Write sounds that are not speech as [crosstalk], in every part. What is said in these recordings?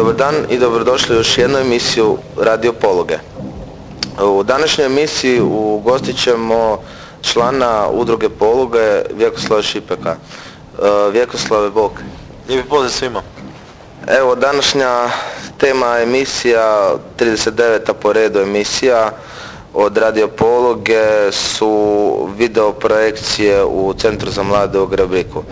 Dobar dan i dobrodošli u još jednu emisiju Radio Pologe. U današnjoj emisiji ugostit ćemo člana udruge Poluge Vjekoslava Šipeka. E, Vjekoslave Bog. Lijepi pozdrav svima. Evo današnja tema emisija, 39. po redu emisija od Radio Pologe su video projekcije u Centru za mlade u Grabriku.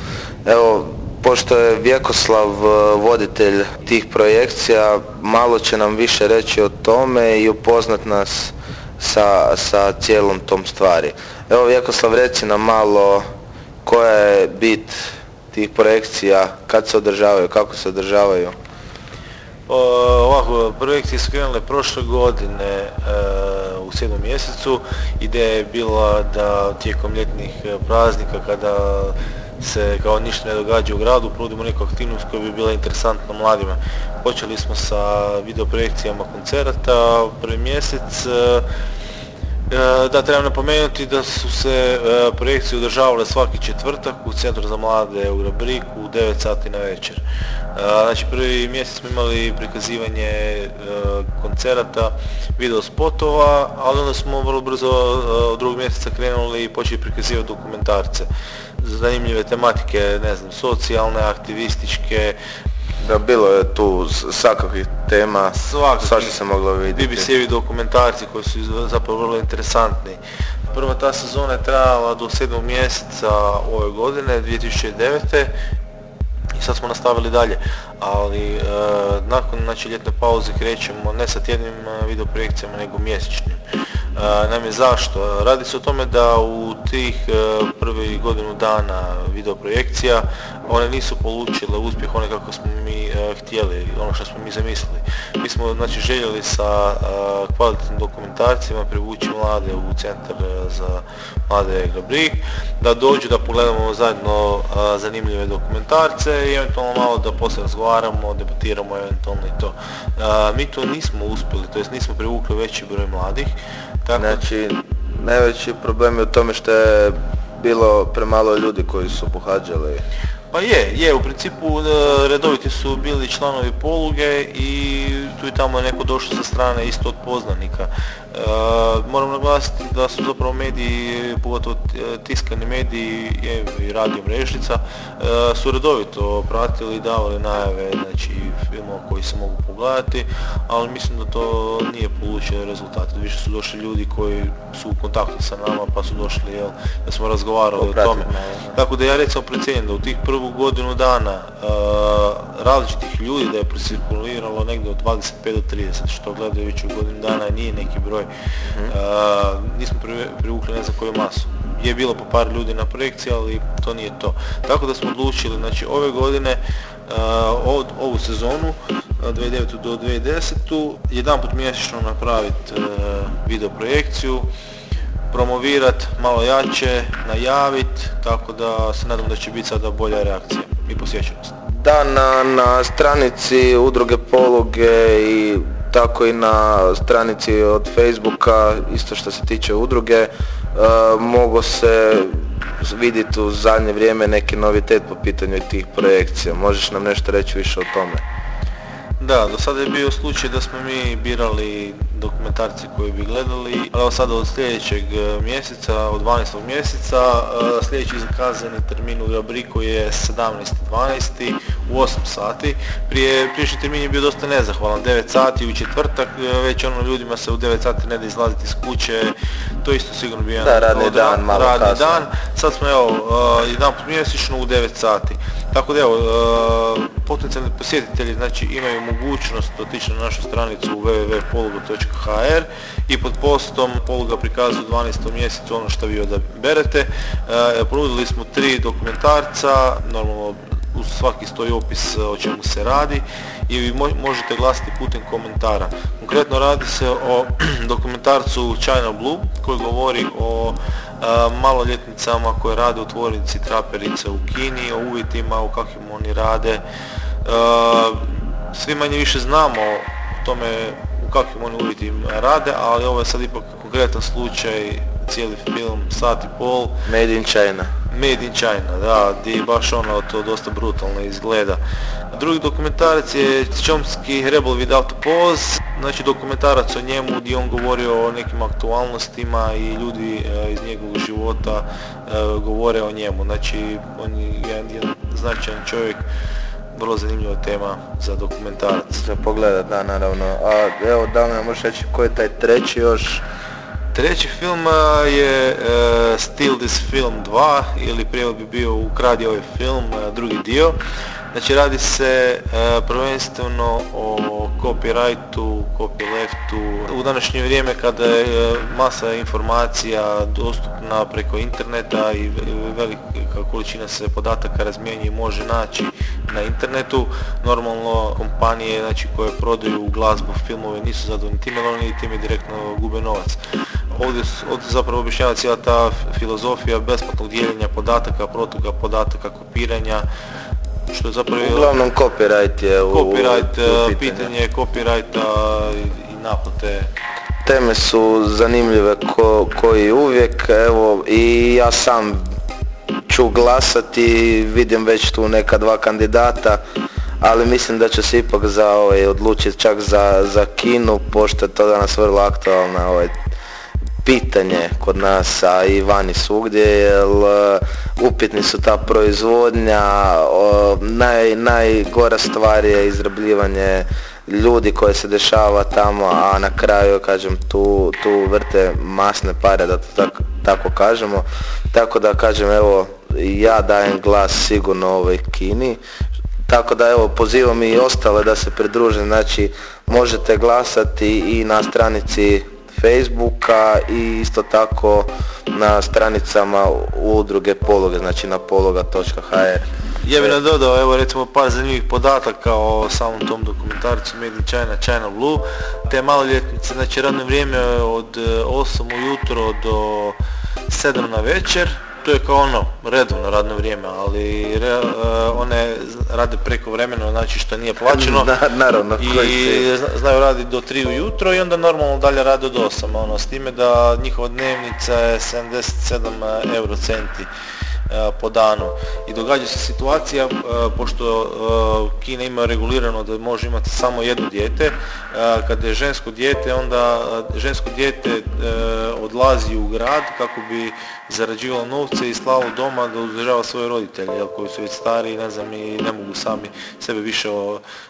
Evo, pošto je Vjekoslav e, voditelj tih projekcija, malo će nam više reći o tome i upoznat nas sa, sa cijelom tom stvari. Evo Vjekoslav, reci nam malo koja je bit tih projekcija, kad se održavaju, kako se održavaju. Ovako, projekcije su krenule prošle godine e, u sedmom mjesecu. Ideja je bila da tijekom ljetnih praznika kada se kao ništa ne događa u gradu, prudimo neku aktivnost koja bi bila interesantna mladima. Počeli smo sa videoprojekcijama koncerata prvi mjesec. E, e, da, trebam napomenuti da su se e, projekcije održavale svaki četvrtak u Centru za mlade u Rabriku u 9 sati na večer. Znači prvi mjesec smo imali prikazivanje koncerata, video spotova, ali onda smo vrlo brzo od drugog mjeseca krenuli i počeli prikazivati dokumentarce zanimljive tematike, ne znam, socijalne, aktivističke. Da, bilo je tu svakakvih tema, svašta se moglo vidjeti. BBC-evi dokumentarci koji su zapravo vrlo interesantni. Prva ta sezona je trajala do 7. mjeseca ove godine, 2009 i sad smo nastavili dalje, ali e, nakon znači, ljetne pauze krećemo ne sa tjednim e, videoprojekcijama nego mjesečnim. E, naime zašto? Radi se o tome da u tih e, prvi godinu dana videoprojekcija one nisu polučile uspjeh one kako smo mi e, htjeli, ono što smo mi zamislili. Mi smo znači željeli sa kvalitetnim dokumentarcima privući mlade u centar za mlade Gabrik, da dođu da pogledamo zajedno zanimljive dokumentarce i eventualno malo da poslije razgovaramo, debatiramo eventualno i to. Mi to nismo uspjeli, to jest nismo privukli veći broj mladih. Tako... Znači, najveći problem je u tome što je bilo premalo ljudi koji su pohađali. Pa je, je, u principu e, redoviti su bili članovi poluge i tu i tamo je neko došao sa strane isto od poznanika. E, moram naglasiti da su zapravo mediji, pogotovo tiskani mediji i radio mrežnica, e, su redovito pratili i davali najave znači, filmova koji se mogu pogledati, ali mislim da to nije polučio rezultat. Više su došli ljudi koji su u kontaktu sa nama pa su došli jel, da smo razgovarali o tome. Tako da ja recimo precijenim da u tih prvu godinu dana uh, različitih ljudi da je presirkuliralo negdje od 25 do 30, što gledajući u godinu dana nije neki broj. Uh, nismo privukli ne znam koju masu. Je bilo po par ljudi na projekciji, ali to nije to. Tako da smo odlučili, znači ove godine, uh, od, ovu sezonu, 2009. do 2010. jedan put mjesečno napraviti video projekciju, promovirat malo jače, najavit, tako da se nadam da će biti sada bolja reakcija i posjećenost. Da, na, na stranici udruge pologe i tako i na stranici od Facebooka, isto što se tiče udruge, e, mogu se vidjeti u zadnje vrijeme neki novitet po pitanju tih projekcija. Možeš nam nešto reći više o tome? Da, do sada je bio slučaj da smo mi birali dokumentarci koji bi gledali, ali evo sada od sljedećeg e, mjeseca, od 12. mjeseca, e, sljedeći zakazani termin u Rabriku je 17.12. u 8 sati. Prije, priješnji termin je bio dosta nezahvalan, 9 sati u četvrtak, e, već ono ljudima se u 9 sati ne da izlaziti iz kuće, to isto sigurno bi jedan radni dan, malo radni dan. Sad smo evo, jedan mjesečno u 9 sati. Tako da evo, potencijalni posjetitelji znači imaju mogućnost otići na našu stranicu www.poluga.hr i pod postom Poluga prikazu 12. mjesecu ono što vi odaberete. E, ponudili smo tri dokumentarca, normalno u svaki stoji opis o čemu se radi i vi možete glasiti putem komentara. Konkretno radi se o [clears throat] dokumentarcu China Blue koji govori o maloljetnicama koje rade u tvornici traperice u Kini, o uvjetima u kakvim oni rade. Svi manje više znamo o tome u kakvim oni uvjetima rade, ali ovo je sad ipak konkretan slučaj, cijeli film, sat i pol. Made in China. Made in China, da, gdje baš ono to dosta brutalno izgleda. Drugi dokumentarac je Chomsky Rebel Without a Pause, znači dokumentarac o njemu gdje on govorio o nekim aktualnostima i ljudi e, iz njegovog života e, govore o njemu. Znači on je jedan, značajan čovjek, vrlo zanimljiva tema za dokumentarac. Za pogledat, da, naravno. A evo, da li nam možeš reći koji je taj treći još? Treći film je uh, Steal This Film 2 ili prijevod bi bio Ukradi ovaj film, drugi dio. Znači radi se prvenstveno o copyrightu, copyleftu. U današnje vrijeme kada je masa informacija dostupna preko interneta i velika količina se podataka razmjenjuje i može naći na internetu, normalno kompanije znači, koje prodaju glazbu, filmove nisu zadovoljni time, oni time direktno gube novac. Ovdje, ovdje zapravo objašnjava cijela ta filozofija besplatnog dijeljenja podataka, protoka podataka, kopiranja, što je zapravo... Uglavnom copyright je u, copyright, u pitanje. pitanje copyrighta i naplate. Teme su zanimljive ko, koji uvijek, evo i ja sam ću glasati, vidim već tu neka dva kandidata, ali mislim da će se ipak za ovaj, odlučiti čak za, za Kinu, pošto je to danas vrlo aktualna ovaj, pitanje kod nas, a i vani svugdje, jer e, upitni su ta proizvodnja, naj, najgora stvar je izrabljivanje ljudi koje se dešava tamo, a na kraju, kažem, tu, tu vrte masne pare, da to tako, tako kažemo. Tako da, kažem, evo, ja dajem glas sigurno ovoj Kini, tako da evo pozivam i ostale da se pridruže, znači možete glasati i na stranici Facebooka i isto tako na stranicama udruge pologe, znači na pologa.hr. Ja bih nadodao evo recimo par zanimljivih podataka o samom tom dokumentarcu Made in China, China Blue. Te maloljetnice, znači radno vrijeme od 8 ujutro do 7 na večer, to je kao ono redovno radno vrijeme, ali re, uh, one rade preko vremena, znači što nije plaćeno. naravno. I znaju raditi do 3 ujutro i onda normalno dalje rade do 8, ono, s time da njihova dnevnica je 77 euro centi E, po danu. I događa se situacija, e, pošto e, Kina ima regulirano da može imati samo jedno dijete, kada je žensko dijete, onda žensko dijete odlazi u grad kako bi zarađivalo novce i slavo doma da uzdržava svoje roditelje, jel, koji su već stari ne znam, i ne mogu sami sebe više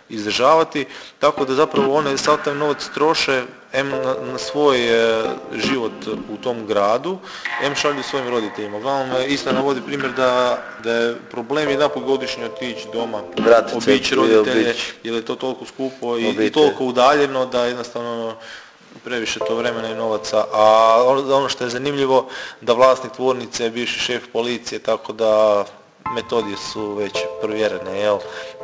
izdržavati. Tako da zapravo one sav taj novac troše M na, na svoj e, život u tom gradu, M šalju svojim roditeljima. Uglavnom isto navodi primjer da, da je problem jedan godišnje otići doma, obići roditelje, jer je to toliko skupo i, i toliko udaljeno da jednostavno previše to vremena i novaca, a ono, ono što je zanimljivo da vlasnik tvornice je bivši šef policije, tako da metodije su već provjerene, jel?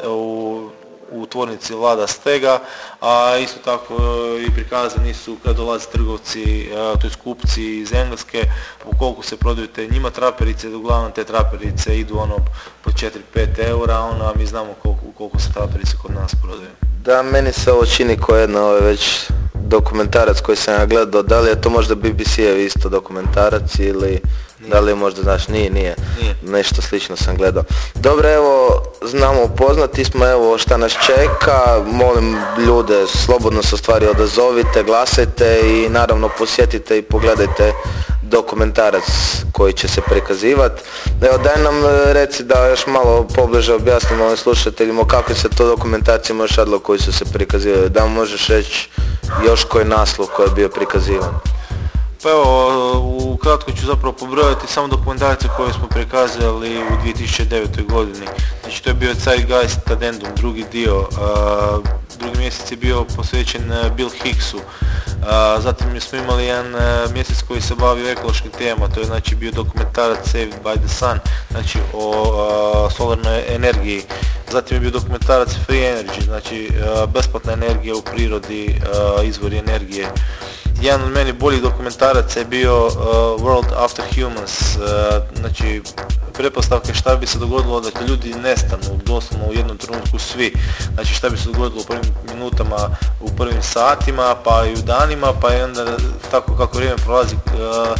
U, u tvornici vlada stega, a isto tako e, i prikazani su kad dolaze trgovci, e, to kupci iz Engleske, ukoliko se prodaju te njima traperice, uglavnom te traperice idu ono po 4-5 eura, a mi znamo koliko, koliko se traperice kod nas prodaju. Da, meni se ovo čini kao jedna ovaj već dokumentarac koji sam ja gledao, da li je to možda BBC-ev isto dokumentarac ili da li možda, znaš, nije, nije, nešto slično sam gledao. Dobro, evo, znamo, poznati smo, evo šta nas čeka, molim ljude, slobodno se stvari odazovite, glasajte i naravno posjetite i pogledajte dokumentarac koji će se prikazivati. Evo daj nam e, reci da još malo pobliže objasnimo ovim slušateljima kako se to dokumentarci može radilo koji su se prikazivali. Da možeš reći još koji naslov koji je bio prikazivan. Pa evo, ukratko ću zapravo pobrojati samo dokumentarce koje smo prikazali u 2009. godini. Znači to je bio Zeitgeist Addendum, drugi dio. drugi mjesec je bio posvećen e, Bill Hicksu. zatim smo imali jedan e, mjesec koji se bavio ekološkim tema, to je znači bio dokumentarac Saved by the Sun, znači o solarnoj energiji. Zatim je bio dokumentarac Free Energy, znači besplatna energija u prirodi, izvori energije jedan od meni boljih dokumentaraca je bio uh, World After Humans, uh, znači pretpostavke šta bi se dogodilo da ljudi nestanu doslovno u jednom trenutku svi, znači šta bi se dogodilo u prvim minutama, u prvim satima, pa i u danima, pa i onda tako kako vrijeme prolazi uh,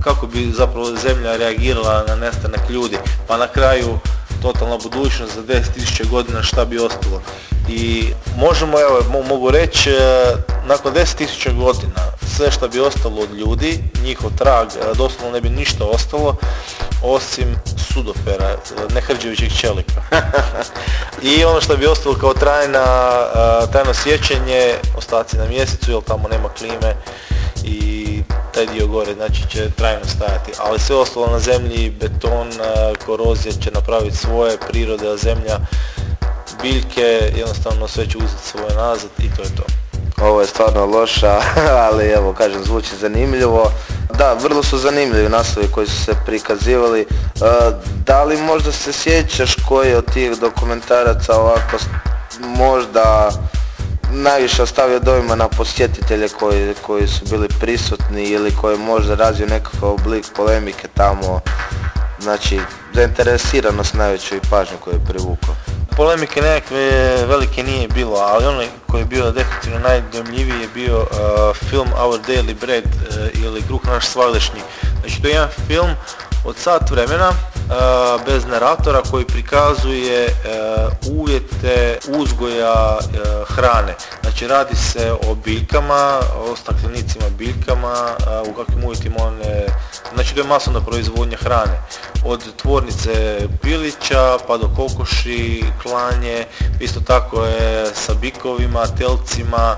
kako bi zapravo zemlja reagirala na nestanak ljudi. Pa na kraju totalna budućnost za 10.000 godina šta bi ostalo. I možemo, evo, mogu reći, e, nakon 10.000 godina sve što bi ostalo od ljudi, njihov trag, e, doslovno ne bi ništa ostalo, osim sudopera, e, nehrđevićih čelika. [laughs] I ono što bi ostalo kao trajna, trajno sjećanje, ostaci na mjesecu, jer tamo nema klime i taj dio gore, znači će trajno stajati. Ali sve ostalo na zemlji, beton, korozija će napraviti svoje, prirode, zemlja, biljke, jednostavno sve će uzeti svoje nazad i to je to. Ovo je stvarno loša, [laughs] ali evo kažem zvuči zanimljivo. Da, vrlo su zanimljivi naslovi koji su se prikazivali. E, da li možda se sjećaš koji od tih dokumentaraca ovako možda najviše ostavio dojma na posjetitelje koji, koji su bili prisutni ili koji možda razio nekakav oblik polemike tamo, znači zainteresiranost najveću i pažnju koju je privukao. Polemike nekakve velike nije bilo, ali onaj koji je bio definitivno najdojmljiviji je bio uh, film Our Daily Bread uh, ili Kruh naš svagdašnji. Znači to je jedan film od sat vremena bez naratora koji prikazuje uvjete uzgoja hrane. Znači radi se o biljkama, o staklenicima biljkama, u kakvim uvjetima one, znači to je masovna proizvodnja hrane. Od tvornice pilića pa do kokoši, klanje, isto tako je sa bikovima, telcima,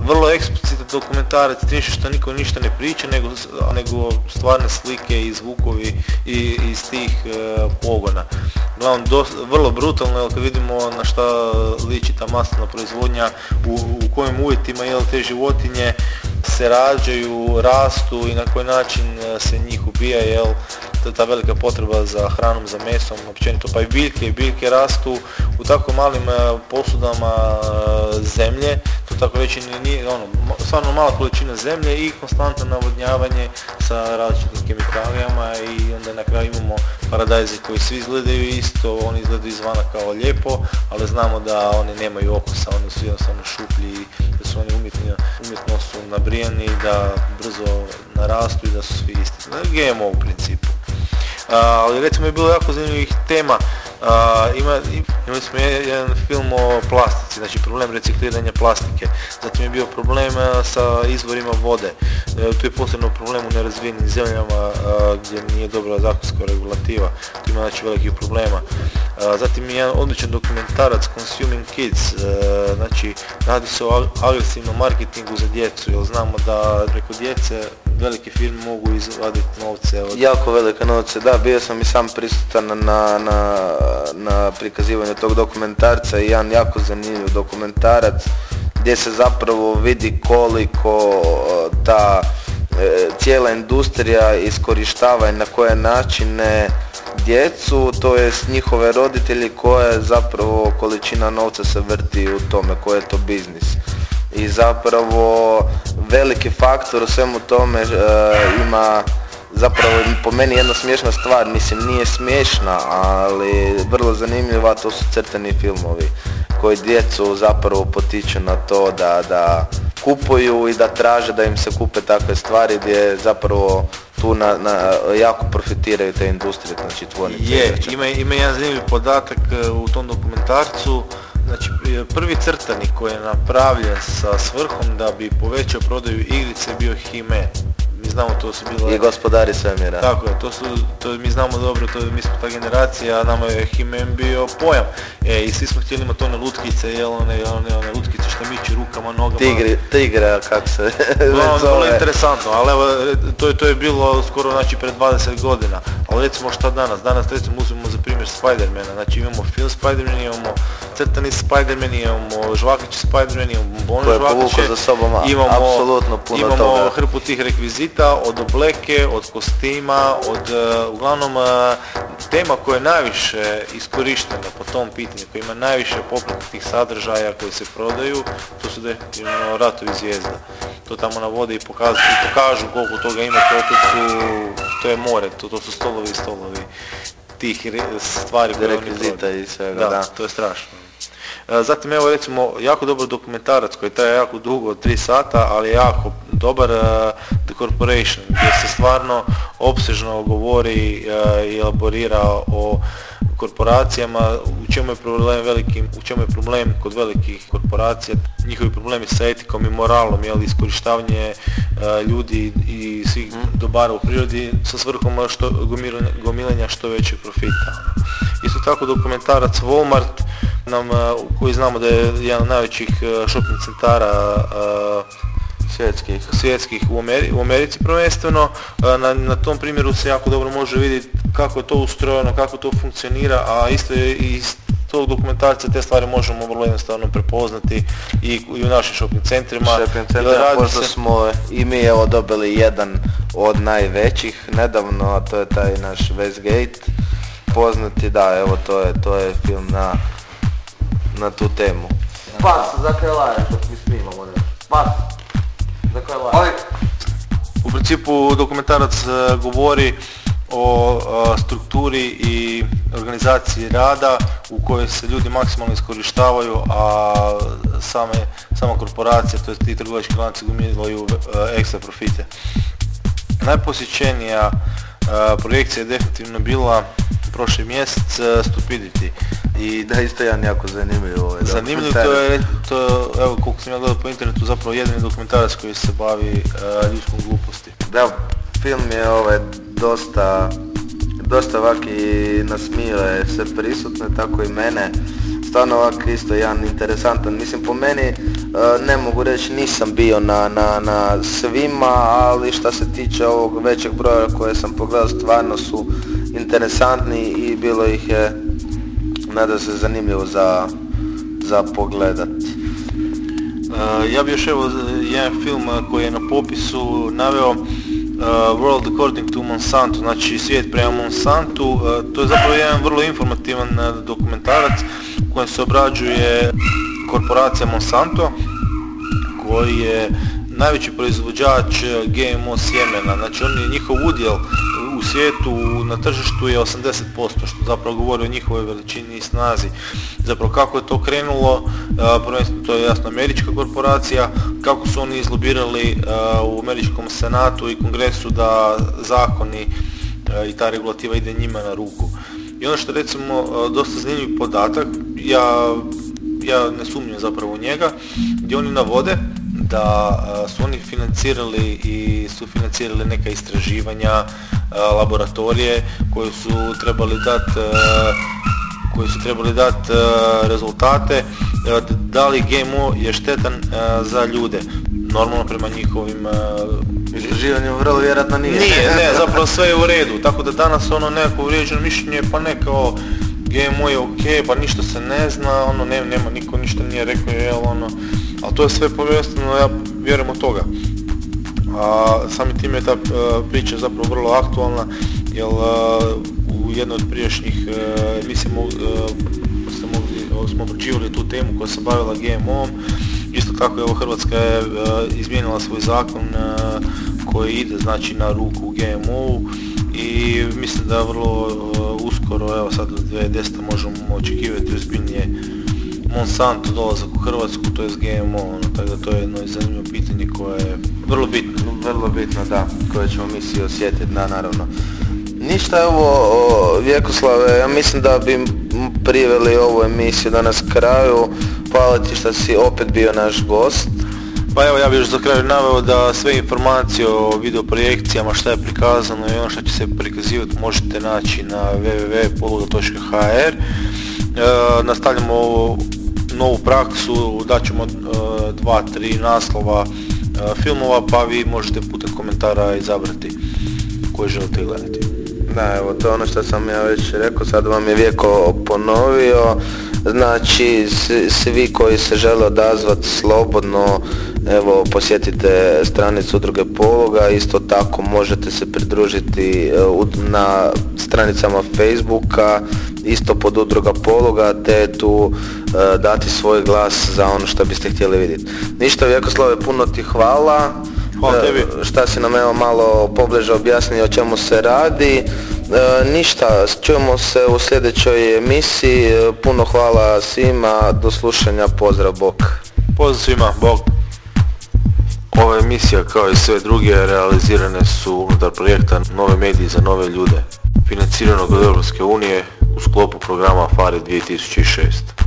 vrlo eksplicitan dokumentarac, tim što niko ništa ne priča, nego, nego stvarne slike i zvukovi i, iz tih e, pogona. Uglavnom, vrlo brutalno, jer kad vidimo na šta liči ta masna proizvodnja, u, u kojim uvjetima jel, te životinje se rađaju, rastu i na koji način e, se njih ubija, jel, ta velika potreba za hranom, za mesom, općenito pa i biljke, biljke rastu u tako malim e, posudama zemlje, tako već nije, ono, stvarno mala količina zemlje i konstantno navodnjavanje sa različitim kemikalijama i onda na kraju imamo paradajze koji svi izgledaju isto, oni izgledaju izvana kao lijepo, ali znamo da oni nemaju okusa, oni su jednostavno šuplji, da su oni umjetni, umjetno su nabrijani, da brzo narastu i da su svi isti. GMO u principu. Ali recimo je bilo jako zanimljivih tema ima, imali smo jedan film o plastici, znači problem recikliranja plastike. Zatim je bio problem sa izvorima vode. E, tu je posebno problem u nerazvijenim zemljama gdje nije dobra zakonska regulativa. Tu ima znači velikih problema. Zatim je jedan odličan dokumentarac Consuming Kids, e, znači radi se o agresivnom marketingu za djecu, jer znamo da preko djece velike firme mogu izvaditi novce. Od... Jako velike novce, da, bio sam i sam prisutan na, na, na prikazivanju tog dokumentarca i jedan jako zanimljiv dokumentarac gdje se zapravo vidi koliko ta e, cijela industrija iskorištava i na koje načine djecu, to jest njihove roditelji koje zapravo količina novca se vrti u tome, koji je to biznis i zapravo veliki faktor u svemu tome e, ima zapravo po meni jedna smiješna stvar, mislim nije smiješna, ali vrlo zanimljiva, to su crteni filmovi koji djecu zapravo potiču na to da, da kupuju i da traže da im se kupe takve stvari gdje zapravo tu na, na, jako profitiraju te industrije, znači tvornice. Je, ima, ima jedan zanimljiv podatak e, u tom dokumentarcu, Znači, prvi crtanik koji je napravljen sa svrhom da bi povećao prodaju igrice bio He-Man mi znamo to su bilo... I gospodari svemira. Tako je, to su, to mi znamo dobro, to mi smo ta generacija, a nama je Himen bio pojam. E, i svi smo htjeli imati one lutkice, jel, one, one, one lutkice što miću rukama, nogama. Tigri, tigre, kako se [laughs] no, Vrlo interesantno, ali evo, to, to je bilo skoro znači pred 20 godina. Ali recimo šta danas? Danas recimo uzmemo za primjer Spidermana, znači imamo film Spiderman, imamo crtani Spiderman, imamo žvakaći Spiderman, imamo bolne žvakaće. za sobom imamo, apsolutno puno imamo toga. hrpu tih rekvizita od obleke, od kostima, od uh, uglavnom uh, tema koja je najviše iskorištena po tom pitanju, koja ima najviše popratnih sadržaja koji se prodaju, to su definitivno ratovi zvijezda. To tamo navode i pokažu, pokažu koliko toga ima, to, to, su, to je more, to, to su stolovi i stolovi tih stvari koje oni i svega, da, da. to je strašno. Zatim evo recimo jako dobar dokumentarac koji traje jako dugo, tri sata, ali jako dobar, The Corporation, gdje se stvarno opsežno govori i elaborira o korporacijama, u čemu je problem velikim, u čemu je problem kod velikih korporacija, njihovi problemi sa etikom i moralom, jel, iskorištavanje ljudi i svih mhm. dobara u prirodi sa svrhom što, gomilanja što većeg profita. Isto tako dokumentarac Walmart nam, koji znamo da je jedan od najvećih shopping centara svjetskih, svjetskih u, u Americi prvenstveno. Na, na tom primjeru se jako dobro može vidjeti kako je to ustrojeno, kako to funkcionira, a isto je i iz tog dokumentarca te stvari možemo vrlo jednostavno prepoznati i, u našim shopping centrima. Shopping centrima, se... smo i mi evo dobili jedan od najvećih nedavno, a to je taj naš Westgate poznati, da, evo to je, to je film na, na tu temu. Pas, za kaj laješ dok mi snimamo, Pas, kaj laješ? U principu dokumentarac e, govori o e, strukturi i organizaciji rada u kojoj se ljudi maksimalno iskorištavaju, a same, sama korporacija, to ti trgovački lanci gomilaju e, ekstra profite. Najposjećenija projekcija je definitivno bila prošli mjesec uh, Stupidity. I da isto jedan jako zanimljiv ovaj Zanimljiv to je, to, evo koliko sam ja gledao po internetu, zapravo jedini dokumentarac koji se bavi uh, ljudskom gluposti. Da, film je ovaj dosta, dosta ovak i nasmio je sve prisutne, tako i mene. Stvarno ovak isto jedan interesantan. Mislim po meni e, ne mogu reći nisam bio na, na, na svima, ali što se tiče ovog većeg broja koje sam pogledao stvarno su interesantni i bilo ih je nada se zanimljivo za, za pogledat. Uh, ja bih još evo jedan film koji je na popisu naveo World According to Monsanto, znači svijet prema Monsantu. Uh, to je zapravo jedan vrlo informativan dokumentarac u kojem se obrađuje korporacija Monsanto koji je najveći proizvođač GMO sjemena, znači on je njihov udjel svijetu na tržištu je 80%, što zapravo govori o njihovoj veličini i snazi. Zapravo kako je to krenulo, prvenstveno to je jasno američka korporacija, kako su oni izlobirali u američkom senatu i kongresu da zakoni i ta regulativa ide njima na ruku. I ono što recimo dosta zanimljiv podatak, ja, ja ne sumnjam zapravo njega, gdje oni navode da su oni financirali i su financirali neka istraživanja, laboratorije koji su trebali dati koji su trebali dati rezultate da li GMO je štetan za ljude. Normalno prema njihovim istraživanju vrlo vjerojatno nije. Nije, [laughs] ne, zapravo sve je u redu. Tako da danas ono nekako uvrijeđeno mišljenje pa ne kao GMO je ok, pa ništa se ne zna, ono ne, nema, niko ništa nije rekao, jel ono, ali to je sve povijestno, ja vjerujem od toga. A sami tim je ta e, priča zapravo vrlo aktualna, jer e, u jednoj od prijašnjih e, emisija smo obrađivali tu temu koja se bavila GMO-om. Isto tako evo Hrvatska je izmijenila svoj zakon koji ide znači na ruku GMO-u i mislim da vrlo uskoro, evo sad u 2010. možemo očekivati ozbiljnije Monsanto dolazak u Hrvatsku, to je GMO, ono, tako da to je jedno zanimljivo pitanje koje je vrlo bitno. Vrlo bitno, da, koje ćemo mi svi osjetiti, da, naravno. Ništa je ovo, Vjekoslave, ja mislim da bi priveli ovu emisiju danas kraju. Hvala ti što si opet bio naš gost. Pa evo ja bih još za kraj naveo da sve informacije o videoprojekcijama šta je prikazano i ono što će se prikazivati možete naći na www.poluga.hr. E, nastavljamo ovu novu praksu, daćemo e, dva, tri naslova e, filmova pa vi možete putem komentara izabrati koji želite gledati. Da, evo to je ono što sam ja već rekao, sad vam je Vijeko ponovio. Znači, svi koji se žele odazvati slobodno, evo, posjetite stranicu udruge Pologa, isto tako možete se pridružiti e, na stranicama Facebooka, isto pod udruga Pologa, te tu e, dati svoj glas za ono što biste htjeli vidjeti. Ništa, Vjekoslave, puno ti hvala. Hvala tebi. E, šta si nam evo malo pobliže objasnio o čemu se radi. E, ništa, čujemo se u sljedećoj emisiji. E, puno hvala svima, do slušanja, pozdrav, bok. Pozdrav svima, bok. Ova emisija kao i sve druge realizirane su unutar projekta Nove mediji za nove ljude, financiranog od Europske unije u sklopu programa FARE 2006.